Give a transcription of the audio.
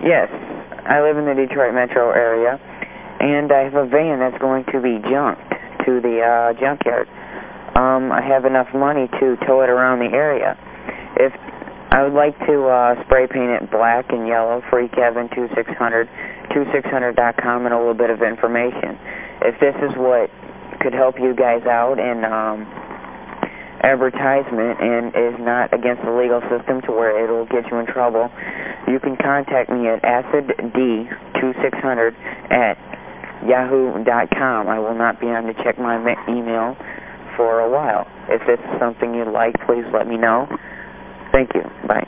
Yes, I live in the Detroit metro area, and I have a van that's going to be junked to the uh, junkyard. Um, I have enough money to tow it around the area. If I would like to uh, spray paint it black and yellow, freekevin2600, 2600.com, and a little bit of information. If this is what could help you guys out in um, advertisement and is not against the legal system to where it'll get you in trouble, you can contact me at acidd2600 at yahoo.com. I will not be on to check my email for a while. If this is something you'd like, please let me know. Thank you. Bye.